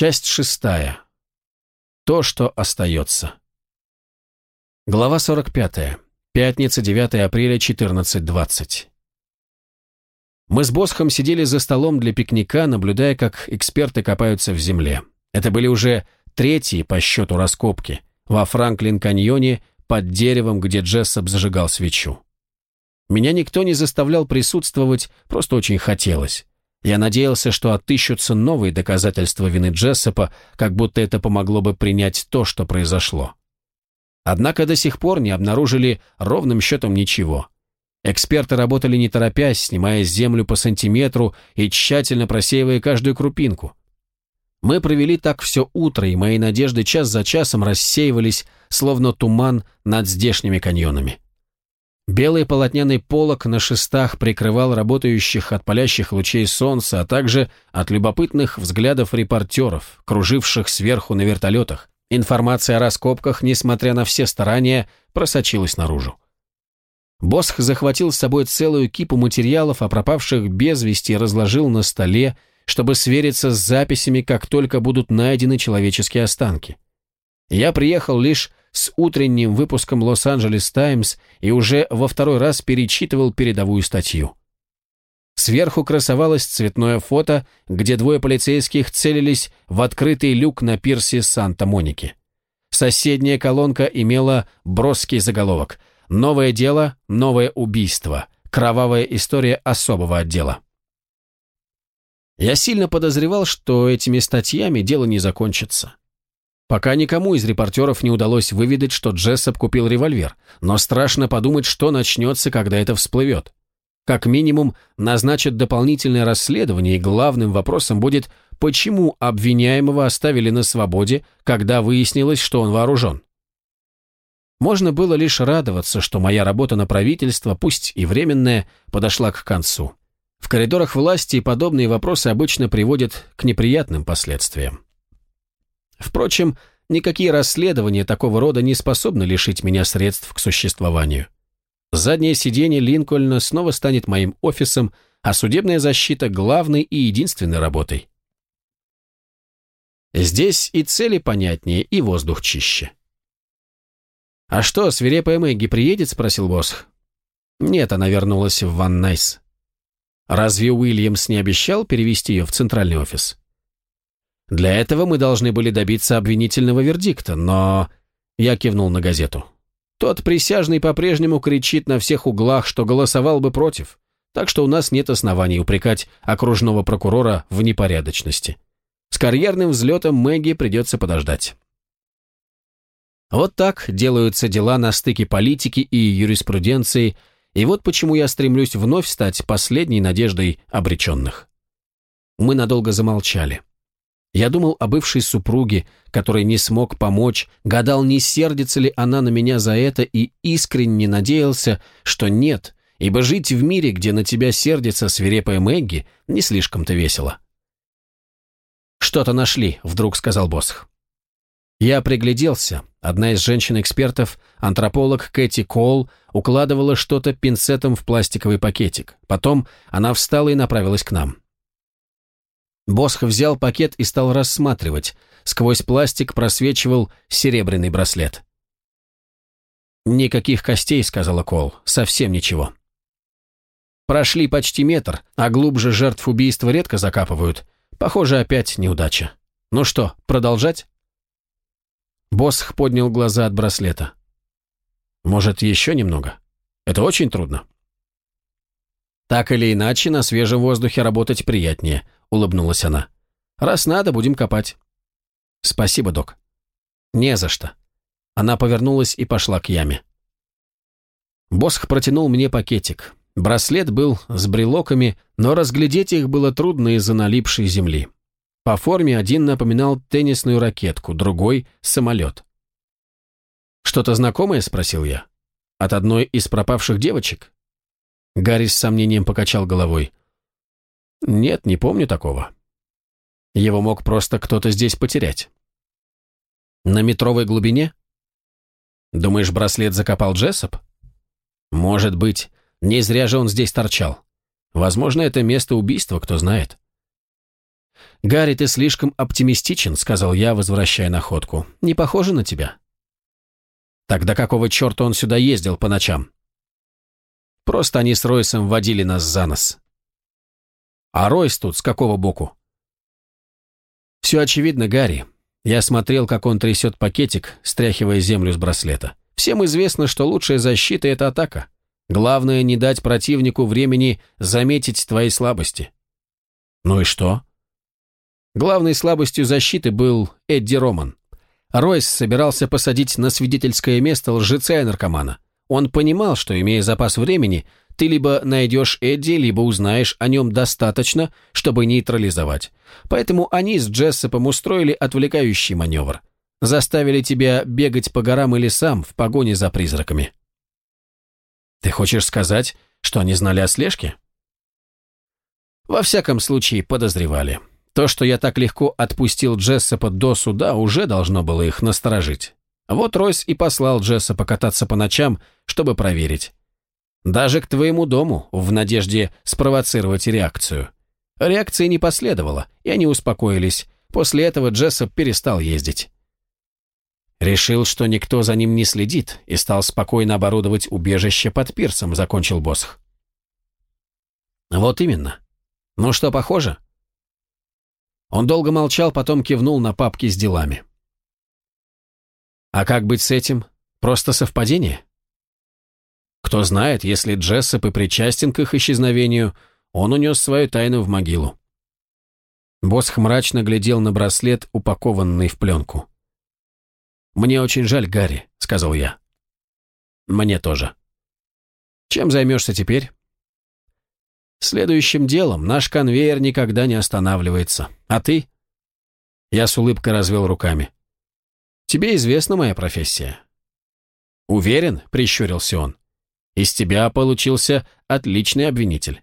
Часть шестая. То, что остается. Глава 45. Пятница, 9 апреля, 14.20. Мы с Босхом сидели за столом для пикника, наблюдая, как эксперты копаются в земле. Это были уже третьи по счету раскопки во Франклин-каньоне под деревом, где Джессоп зажигал свечу. Меня никто не заставлял присутствовать, просто очень хотелось. Я надеялся, что отыщутся новые доказательства вины Джессопа, как будто это помогло бы принять то, что произошло. Однако до сих пор не обнаружили ровным счетом ничего. Эксперты работали не торопясь, снимая землю по сантиметру и тщательно просеивая каждую крупинку. Мы провели так все утро, и мои надежды час за часом рассеивались, словно туман над здешними каньонами. Белый полотняный полог на шестах прикрывал работающих от палящих лучей солнца, а также от любопытных взглядов репортеров, круживших сверху на вертолетах. Информация о раскопках, несмотря на все старания, просочилась наружу. Босх захватил с собой целую кипу материалов о пропавших без вести разложил на столе, чтобы свериться с записями, как только будут найдены человеческие останки. Я приехал лишь с утренним выпуском «Лос-Анджелес Таймс» и уже во второй раз перечитывал передовую статью. Сверху красовалось цветное фото, где двое полицейских целились в открытый люк на пирсе Санта-Моники. Соседняя колонка имела броский заголовок «Новое дело, новое убийство. Кровавая история особого отдела». Я сильно подозревал, что этими статьями дело не закончится. Пока никому из репортеров не удалось выведать, что Джессоп купил револьвер, но страшно подумать, что начнется, когда это всплывет. Как минимум, назначат дополнительное расследование, и главным вопросом будет, почему обвиняемого оставили на свободе, когда выяснилось, что он вооружен. Можно было лишь радоваться, что моя работа на правительство, пусть и временная, подошла к концу. В коридорах власти подобные вопросы обычно приводят к неприятным последствиям. Впрочем, никакие расследования такого рода не способны лишить меня средств к существованию. Заднее сиденье Линкольна снова станет моим офисом, а судебная защита – главной и единственной работой. Здесь и цели понятнее, и воздух чище. «А что, свирепая Мэгги приедет?» – спросил Босх. «Нет, она вернулась в Ван Найс». «Разве Уильямс не обещал перевести ее в центральный офис?» Для этого мы должны были добиться обвинительного вердикта, но...» Я кивнул на газету. «Тот присяжный по-прежнему кричит на всех углах, что голосовал бы против, так что у нас нет оснований упрекать окружного прокурора в непорядочности. С карьерным взлетом Мэгги придется подождать». Вот так делаются дела на стыке политики и юриспруденции, и вот почему я стремлюсь вновь стать последней надеждой обреченных. Мы надолго замолчали. Я думал о бывшей супруге, которой не смог помочь, гадал, не сердится ли она на меня за это, и искренне надеялся, что нет, ибо жить в мире, где на тебя сердится свирепая Мэгги, не слишком-то весело. «Что-то нашли», — вдруг сказал Босх. Я пригляделся. Одна из женщин-экспертов, антрополог Кэти Коул, укладывала что-то пинцетом в пластиковый пакетик. Потом она встала и направилась к нам. Босх взял пакет и стал рассматривать. Сквозь пластик просвечивал серебряный браслет. «Никаких костей», — сказала Кол, — «совсем ничего». Прошли почти метр, а глубже жертв убийства редко закапывают. Похоже, опять неудача. Ну что, продолжать? Босх поднял глаза от браслета. Может, еще немного? Это очень трудно. Так или иначе, на свежем воздухе работать приятнее, улыбнулась она. «Раз надо, будем копать». «Спасибо, док». «Не за что». Она повернулась и пошла к яме. Босх протянул мне пакетик. Браслет был с брелоками, но разглядеть их было трудно из-за налипшей земли. По форме один напоминал теннисную ракетку, другой — самолет. «Что-то знакомое?» — спросил я. «От одной из пропавших девочек?» Гарри с сомнением покачал головой. Нет, не помню такого. Его мог просто кто-то здесь потерять. На метровой глубине? Думаешь, браслет закопал Джессоп? Может быть. Не зря же он здесь торчал. Возможно, это место убийства, кто знает. «Гарри, ты слишком оптимистичен», — сказал я, возвращая находку. «Не похоже на тебя». «Тогда какого черта он сюда ездил по ночам?» «Просто они с Ройсом водили нас за нос». «А Ройс тут с какого боку?» «Все очевидно, Гарри. Я смотрел, как он трясет пакетик, стряхивая землю с браслета. Всем известно, что лучшая защита — это атака. Главное, не дать противнику времени заметить твои слабости». «Ну и что?» Главной слабостью защиты был Эдди Роман. Ройс собирался посадить на свидетельское место лжеца и наркомана. Он понимал, что, имея запас времени, ты либо найдешь Эдди, либо узнаешь о нем достаточно, чтобы нейтрализовать. Поэтому они с Джессопом устроили отвлекающий маневр. Заставили тебя бегать по горам и лесам в погоне за призраками. Ты хочешь сказать, что они знали о слежке? Во всяком случае, подозревали. То, что я так легко отпустил Джессопа до суда, уже должно было их насторожить. Вот Ройс и послал Джессопа кататься по ночам, чтобы проверить. Даже к твоему дому, в надежде спровоцировать реакцию. Реакции не последовало, и они успокоились. После этого Джессоп перестал ездить. Решил, что никто за ним не следит, и стал спокойно оборудовать убежище под пирсом, закончил Босх. Вот именно. Ну что, похоже? Он долго молчал, потом кивнул на папки с делами. А как быть с этим? Просто совпадение? Кто знает, если Джессоп и причастен к их исчезновению, он унес свою тайну в могилу. Босх мрачно глядел на браслет, упакованный в пленку. «Мне очень жаль, Гарри», — сказал я. «Мне тоже». «Чем займешься теперь?» Следующим делом наш конвейер никогда не останавливается. А ты? Я с улыбкой развел руками. Тебе известна моя профессия. Уверен, прищурился он. Из тебя получился отличный обвинитель.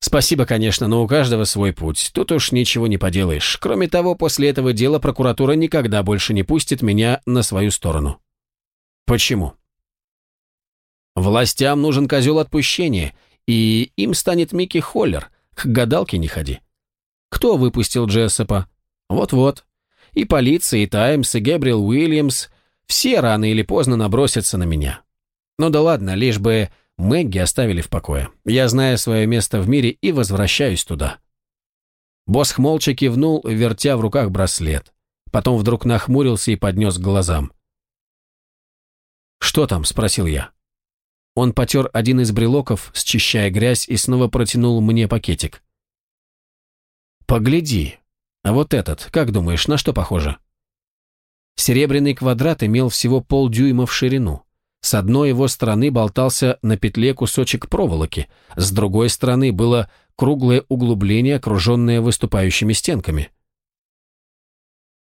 Спасибо, конечно, но у каждого свой путь. Тут уж ничего не поделаешь. Кроме того, после этого дела прокуратура никогда больше не пустит меня на свою сторону. Почему? Властям нужен козел отпущения, и им станет Микки Холлер. К гадалке не ходи. Кто выпустил Джессопа? Вот-вот. И полиция, и Таймс, и Гэбриэл Уильямс все рано или поздно набросятся на меня. Ну да ладно, лишь бы Мэгги оставили в покое. Я знаю свое место в мире и возвращаюсь туда. Босх молча кивнул, вертя в руках браслет. Потом вдруг нахмурился и поднес к глазам. «Что там?» – спросил я. Он потер один из брелоков, счищая грязь, и снова протянул мне пакетик. «Погляди. А вот этот, как думаешь, на что похоже?» Серебряный квадрат имел всего полдюйма в ширину. С одной его стороны болтался на петле кусочек проволоки, с другой стороны было круглое углубление, окруженное выступающими стенками.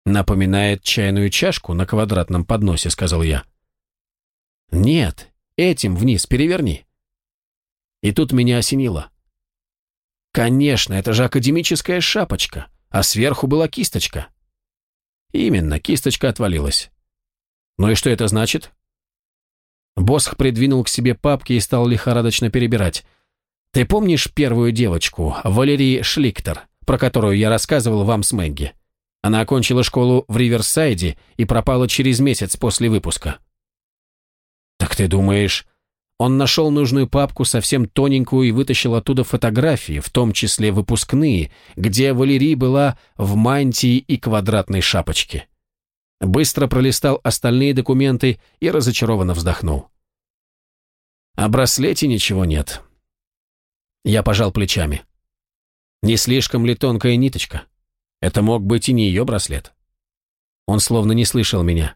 «Напоминает чайную чашку на квадратном подносе», — сказал я. «Нет, Этим вниз переверни». И тут меня осенило. Конечно, это же академическая шапочка, а сверху была кисточка. Именно, кисточка отвалилась. Ну и что это значит? Босх придвинул к себе папки и стал лихорадочно перебирать. Ты помнишь первую девочку, Валерии Шликтер, про которую я рассказывал вам с Мэгги? Она окончила школу в Риверсайде и пропала через месяц после выпуска. «Так ты думаешь...» Он нашел нужную папку, совсем тоненькую, и вытащил оттуда фотографии, в том числе выпускные, где Валерий была в мантии и квадратной шапочке. Быстро пролистал остальные документы и разочарованно вздохнул. О браслете ничего нет. Я пожал плечами. Не слишком ли тонкая ниточка? Это мог быть и не ее браслет. Он словно не слышал меня.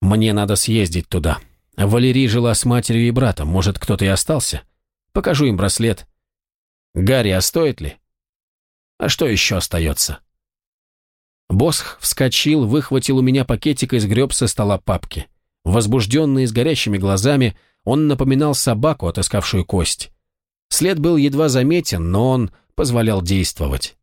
Мне надо съездить туда. Валерий жила с матерью и братом, может, кто-то и остался? Покажу им браслет. Гарри, а стоит ли? А что еще остается? Босх вскочил, выхватил у меня пакетик и сгреб со стола папки. Возбужденный, с горящими глазами, он напоминал собаку, отыскавшую кость. След был едва заметен, но он позволял действовать.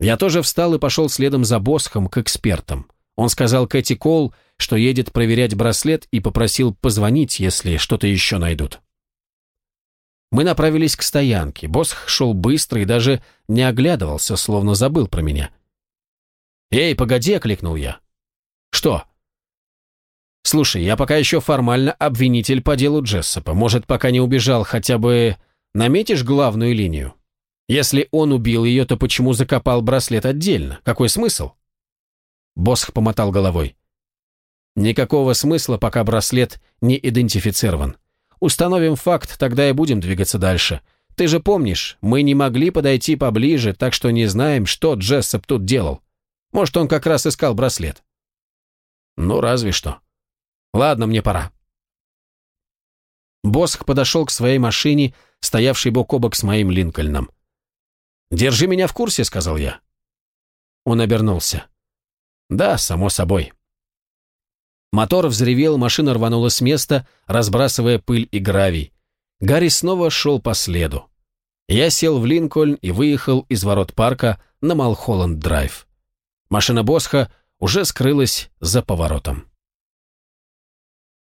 Я тоже встал и пошел следом за Босхом к экспертам. Он сказал Кэти Кол, что едет проверять браслет и попросил позвонить, если что-то еще найдут. Мы направились к стоянке. Босх шел быстро и даже не оглядывался, словно забыл про меня. «Эй, погоди!» — окликнул я. «Что?» «Слушай, я пока еще формально обвинитель по делу Джессопа. Может, пока не убежал, хотя бы наметишь главную линию? Если он убил ее, то почему закопал браслет отдельно? Какой смысл?» Босх помотал головой. «Никакого смысла, пока браслет не идентифицирован. Установим факт, тогда и будем двигаться дальше. Ты же помнишь, мы не могли подойти поближе, так что не знаем, что Джессоп тут делал. Может, он как раз искал браслет. Ну, разве что. Ладно, мне пора. Босх подошел к своей машине, стоявшей бок о бок с моим Линкольном. «Держи меня в курсе», — сказал я. Он обернулся. «Да, само собой». Мотор взревел, машина рванула с места, разбрасывая пыль и гравий. Гарри снова шел по следу. Я сел в Линкольн и выехал из ворот парка на Малхолланд-драйв. Машина Босха уже скрылась за поворотом.